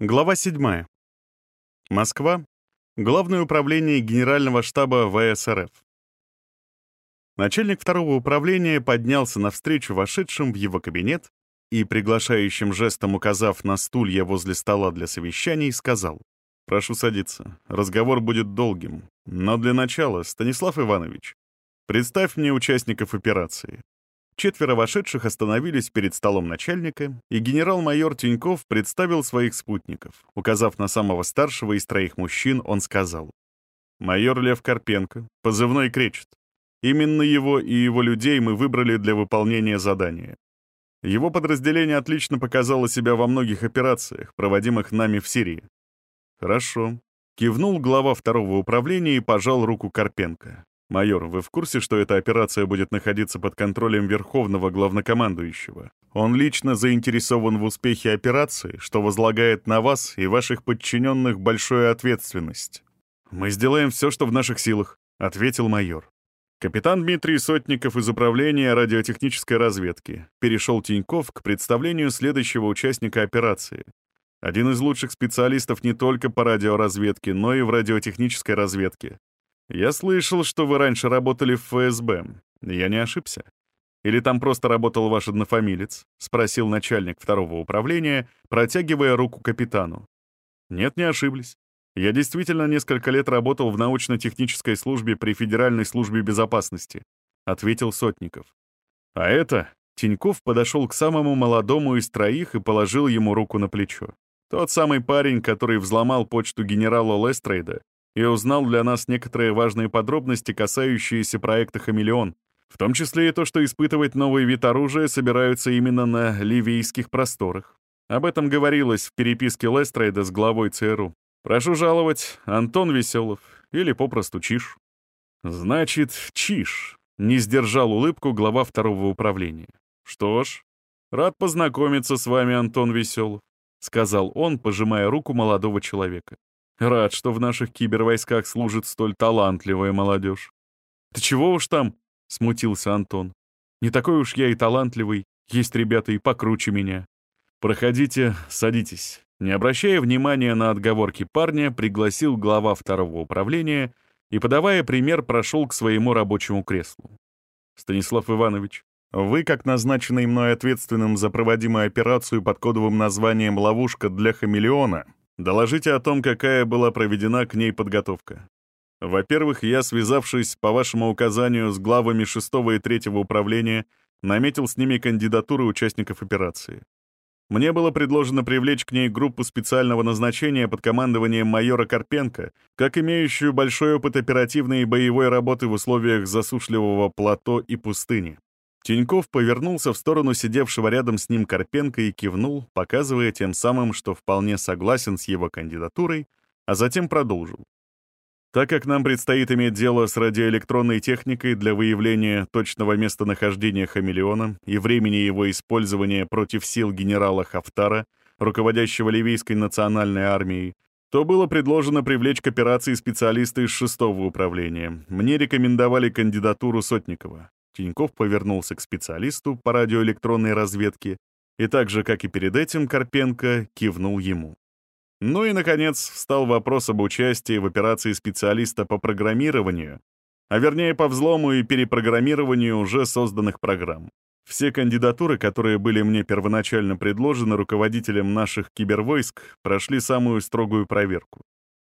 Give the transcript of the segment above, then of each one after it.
Глава 7. Москва. Главное управление Генерального штаба ВСРФ. Начальник второго управления поднялся навстречу вошедшим в его кабинет и, приглашающим жестом указав на стулья возле стола для совещаний, сказал «Прошу садиться. Разговор будет долгим. Но для начала, Станислав Иванович, представь мне участников операции. Четверо вошедших остановились перед столом начальника, и генерал-майор Тиньков представил своих спутников. Указав на самого старшего из троих мужчин, он сказал. «Майор Лев Карпенко, позывной кречет. Именно его и его людей мы выбрали для выполнения задания. Его подразделение отлично показало себя во многих операциях, проводимых нами в Сирии». «Хорошо», — кивнул глава второго управления и пожал руку Карпенко. «Майор, вы в курсе, что эта операция будет находиться под контролем Верховного Главнокомандующего? Он лично заинтересован в успехе операции, что возлагает на вас и ваших подчиненных большую ответственность». «Мы сделаем все, что в наших силах», — ответил майор. Капитан Дмитрий Сотников из Управления радиотехнической разведки перешел Тиньков к представлению следующего участника операции. Один из лучших специалистов не только по радиоразведке, но и в радиотехнической разведке. «Я слышал, что вы раньше работали в ФСБ. Я не ошибся? Или там просто работал ваш однофамилец?» — спросил начальник второго управления, протягивая руку капитану. «Нет, не ошиблись. Я действительно несколько лет работал в научно-технической службе при Федеральной службе безопасности», — ответил Сотников. «А это...» — Тиньков подошел к самому молодому из троих и положил ему руку на плечо. Тот самый парень, который взломал почту генерала Лестрейда и узнал для нас некоторые важные подробности, касающиеся проекта «Хамелеон», в том числе и то, что испытывать новый вид оружия собираются именно на ливийских просторах. Об этом говорилось в переписке Лестрейда с главой ЦРУ. Прошу жаловать, Антон Веселов, или попросту Чиш. Значит, Чиш. Не сдержал улыбку глава второго управления. Что ж, рад познакомиться с вами, Антон Веселов, сказал он, пожимая руку молодого человека. Рад, что в наших кибервойсках служит столь талантливая молодежь. «Да чего уж там?» — смутился Антон. «Не такой уж я и талантливый, есть ребята и покруче меня. Проходите, садитесь». Не обращая внимания на отговорки парня, пригласил глава второго управления и, подавая пример, прошел к своему рабочему креслу. «Станислав Иванович, вы, как назначенный мной ответственным за проводимую операцию под кодовым названием «Ловушка для хамелеона», Доложите о том, какая была проведена к ней подготовка. Во-первых, я, связавшись по вашему указанию с главами 6 и 3 управления, наметил с ними кандидатуры участников операции. Мне было предложено привлечь к ней группу специального назначения под командованием майора Карпенко, как имеющую большой опыт оперативной и боевой работы в условиях засушливого плато и пустыни. Тиньков повернулся в сторону сидевшего рядом с ним Карпенко и кивнул, показывая тем самым, что вполне согласен с его кандидатурой, а затем продолжил. Так как нам предстоит иметь дело с радиоэлектронной техникой для выявления точного местонахождения хамелеона и времени его использования против сил генерала Хафтара, руководящего ливийской национальной армией, то было предложено привлечь к операции специалиста из шестого управления. Мне рекомендовали кандидатуру Сотникова. Тиньков повернулся к специалисту по радиоэлектронной разведке и так же, как и перед этим, Карпенко кивнул ему. Ну и, наконец, встал вопрос об участии в операции специалиста по программированию, а вернее по взлому и перепрограммированию уже созданных программ. Все кандидатуры, которые были мне первоначально предложены руководителем наших кибервойск, прошли самую строгую проверку.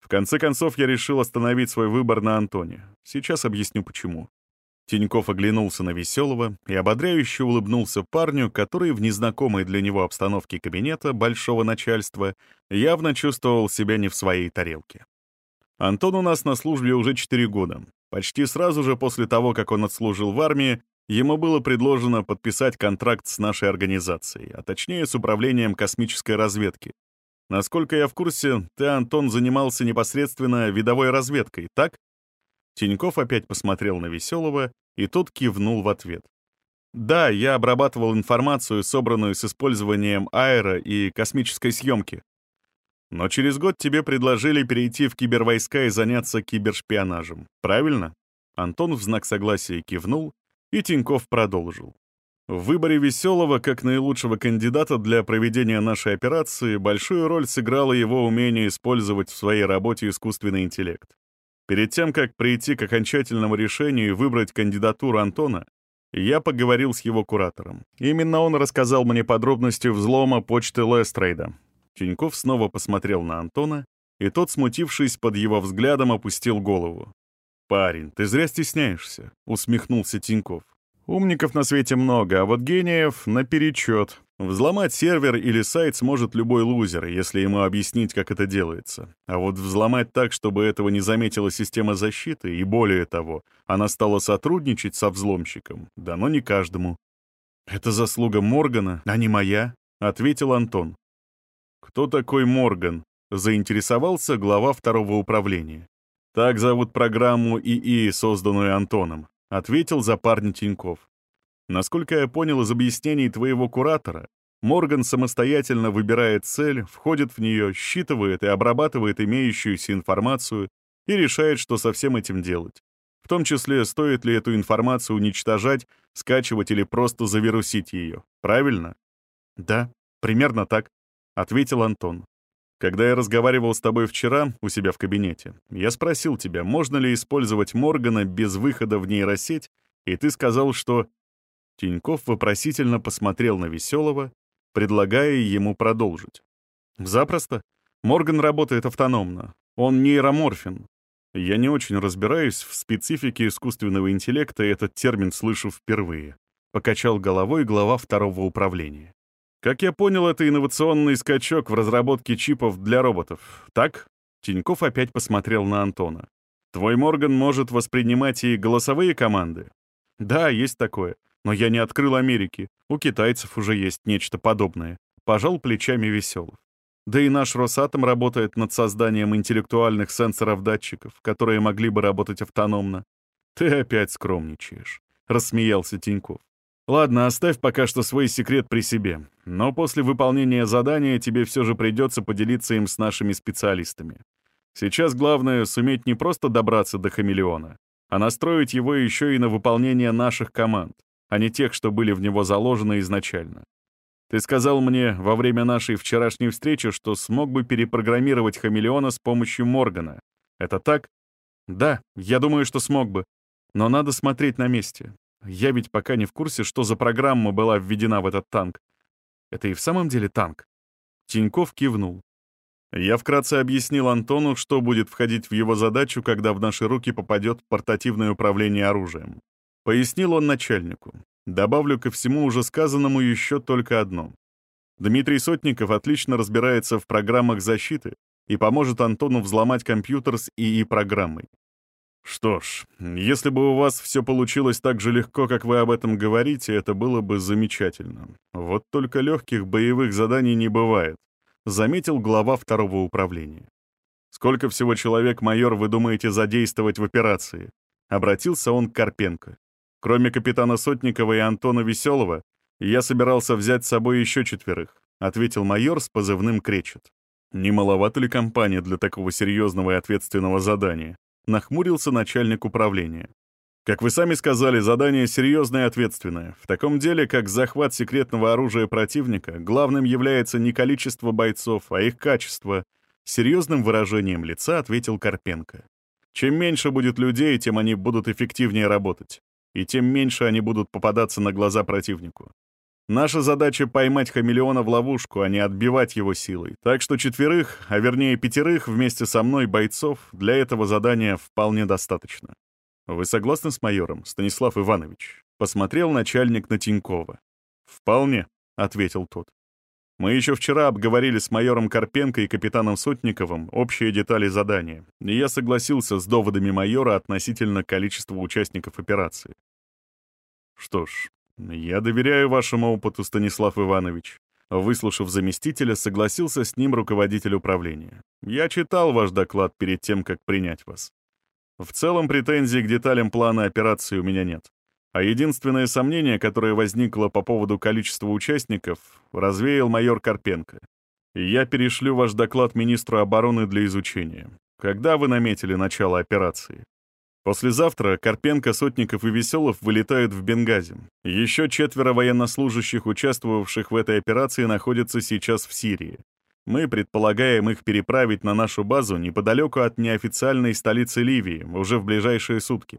В конце концов, я решил остановить свой выбор на Антоне. Сейчас объясню почему. Тиньков оглянулся на Веселого и ободряюще улыбнулся парню, который в незнакомой для него обстановке кабинета большого начальства явно чувствовал себя не в своей тарелке. Антон у нас на службе уже 4 года. Почти сразу же после того, как он отслужил в армии, ему было предложено подписать контракт с нашей организацией, а точнее с Управлением космической разведки. Насколько я в курсе, ты, Антон, занимался непосредственно видовой разведкой, так? Тиньков опять посмотрел на Веселого, и тот кивнул в ответ. «Да, я обрабатывал информацию, собранную с использованием аэро и космической съемки. Но через год тебе предложили перейти в кибервойска и заняться кибершпионажем. Правильно?» Антон в знак согласия кивнул, и Тиньков продолжил. В выборе Веселого как наилучшего кандидата для проведения нашей операции большую роль сыграло его умение использовать в своей работе искусственный интеллект. Перед тем, как прийти к окончательному решению и выбрать кандидатуру Антона, я поговорил с его куратором. Именно он рассказал мне подробности взлома почты Лестрейда. Тиньков снова посмотрел на Антона, и тот, смутившись под его взглядом, опустил голову. «Парень, ты зря стесняешься», — усмехнулся Тиньков. Умников на свете много, а вот гениев наперечет. Взломать сервер или сайт сможет любой лузер, если ему объяснить, как это делается. А вот взломать так, чтобы этого не заметила система защиты, и более того, она стала сотрудничать со взломщиком, дано не каждому. «Это заслуга Моргана, а не моя», — ответил Антон. «Кто такой Морган?» — заинтересовался глава второго управления. «Так зовут программу ИИ, созданную Антоном. — ответил за парня Тиньков. «Насколько я понял из объяснений твоего куратора, Морган самостоятельно выбирает цель, входит в нее, считывает и обрабатывает имеющуюся информацию и решает, что со всем этим делать. В том числе, стоит ли эту информацию уничтожать, скачивать или просто завирусить ее. Правильно? «Да, примерно так», — ответил Антон. Когда я разговаривал с тобой вчера у себя в кабинете, я спросил тебя, можно ли использовать Моргана без выхода в нейросеть, и ты сказал, что... Тиньков вопросительно посмотрел на Веселого, предлагая ему продолжить. «Запросто. Морган работает автономно. Он нейроморфин. Я не очень разбираюсь в специфике искусственного интеллекта, и этот термин слышу впервые», — покачал головой глава второго управления. Как я понял, это инновационный скачок в разработке чипов для роботов. Так? Тиньков опять посмотрел на Антона. Твой Морган может воспринимать и голосовые команды? Да, есть такое. Но я не открыл Америки. У китайцев уже есть нечто подобное. Пожал плечами веселых. Да и наш Росатом работает над созданием интеллектуальных сенсоров-датчиков, которые могли бы работать автономно. Ты опять скромничаешь, — рассмеялся Тиньков. Ладно, оставь пока что свой секрет при себе, но после выполнения задания тебе все же придется поделиться им с нашими специалистами. Сейчас главное — суметь не просто добраться до хамелеона, а настроить его еще и на выполнение наших команд, а не тех, что были в него заложены изначально. Ты сказал мне во время нашей вчерашней встречи, что смог бы перепрограммировать хамелеона с помощью Моргана. Это так? Да, я думаю, что смог бы. Но надо смотреть на месте. Я ведь пока не в курсе, что за программа была введена в этот танк. Это и в самом деле танк?» Тиньков кивнул. Я вкратце объяснил Антону, что будет входить в его задачу, когда в наши руки попадет портативное управление оружием. Пояснил он начальнику. Добавлю ко всему уже сказанному еще только одно. Дмитрий Сотников отлично разбирается в программах защиты и поможет Антону взломать компьютер с ИИ-программой. Что ж, если бы у вас все получилось так же легко, как вы об этом говорите, это было бы замечательно. Вот только легких боевых заданий не бывает, заметил глава второго управления. Сколько всего человек, майор, вы думаете задействовать в операции? Обратился он к Карпенко. Кроме капитана Сотникова и Антона Веселого, я собирался взять с собой еще четверых, ответил майор с позывным «Кречет». Не маловато ли компания для такого серьезного и ответственного задания? Нахмурился начальник управления. Как вы сами сказали, задание серьезное и ответственное. В таком деле, как захват секретного оружия противника, главным является не количество бойцов, а их качество. Серьезным выражением лица ответил Карпенко. Чем меньше будет людей, тем они будут эффективнее работать. И тем меньше они будут попадаться на глаза противнику. Наша задача — поймать хамелеона в ловушку, а не отбивать его силой. Так что четверых, а вернее пятерых вместе со мной бойцов для этого задания вполне достаточно. Вы согласны с майором, Станислав Иванович? Посмотрел начальник на Тинькова. «Вполне», — ответил тот. «Мы еще вчера обговорили с майором Карпенко и капитаном Сотниковым общие детали задания, и я согласился с доводами майора относительно количества участников операции. Что ж, «Я доверяю вашему опыту, Станислав Иванович». Выслушав заместителя, согласился с ним руководитель управления. «Я читал ваш доклад перед тем, как принять вас. В целом претензий к деталям плана операции у меня нет. А единственное сомнение, которое возникло по поводу количества участников, развеял майор Карпенко. я перешлю ваш доклад министру обороны для изучения. Когда вы наметили начало операции? Послезавтра Карпенко, Сотников и Веселов вылетают в Бенгази. Еще четверо военнослужащих, участвовавших в этой операции, находятся сейчас в Сирии. Мы предполагаем их переправить на нашу базу неподалеку от неофициальной столицы Ливии уже в ближайшие сутки.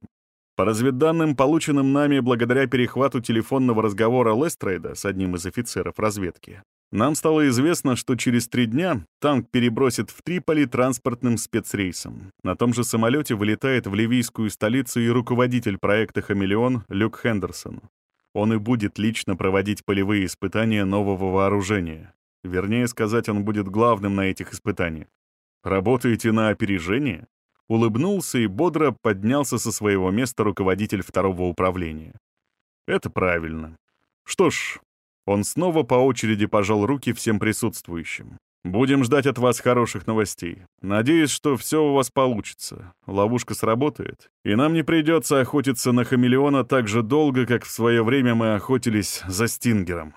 По разведданным, полученным нами благодаря перехвату телефонного разговора Лестрейда с одним из офицеров разведки, нам стало известно, что через три дня танк перебросит в Триполи транспортным спецрейсом. На том же самолете вылетает в ливийскую столицу и руководитель проекта «Хамелеон» Люк Хендерсон. Он и будет лично проводить полевые испытания нового вооружения. Вернее сказать, он будет главным на этих испытаниях. Работаете на опережение? Улыбнулся и бодро поднялся со своего места руководитель второго управления. Это правильно. Что ж, он снова по очереди пожал руки всем присутствующим. «Будем ждать от вас хороших новостей. Надеюсь, что все у вас получится. Ловушка сработает, и нам не придется охотиться на хамелеона так же долго, как в свое время мы охотились за Стингером».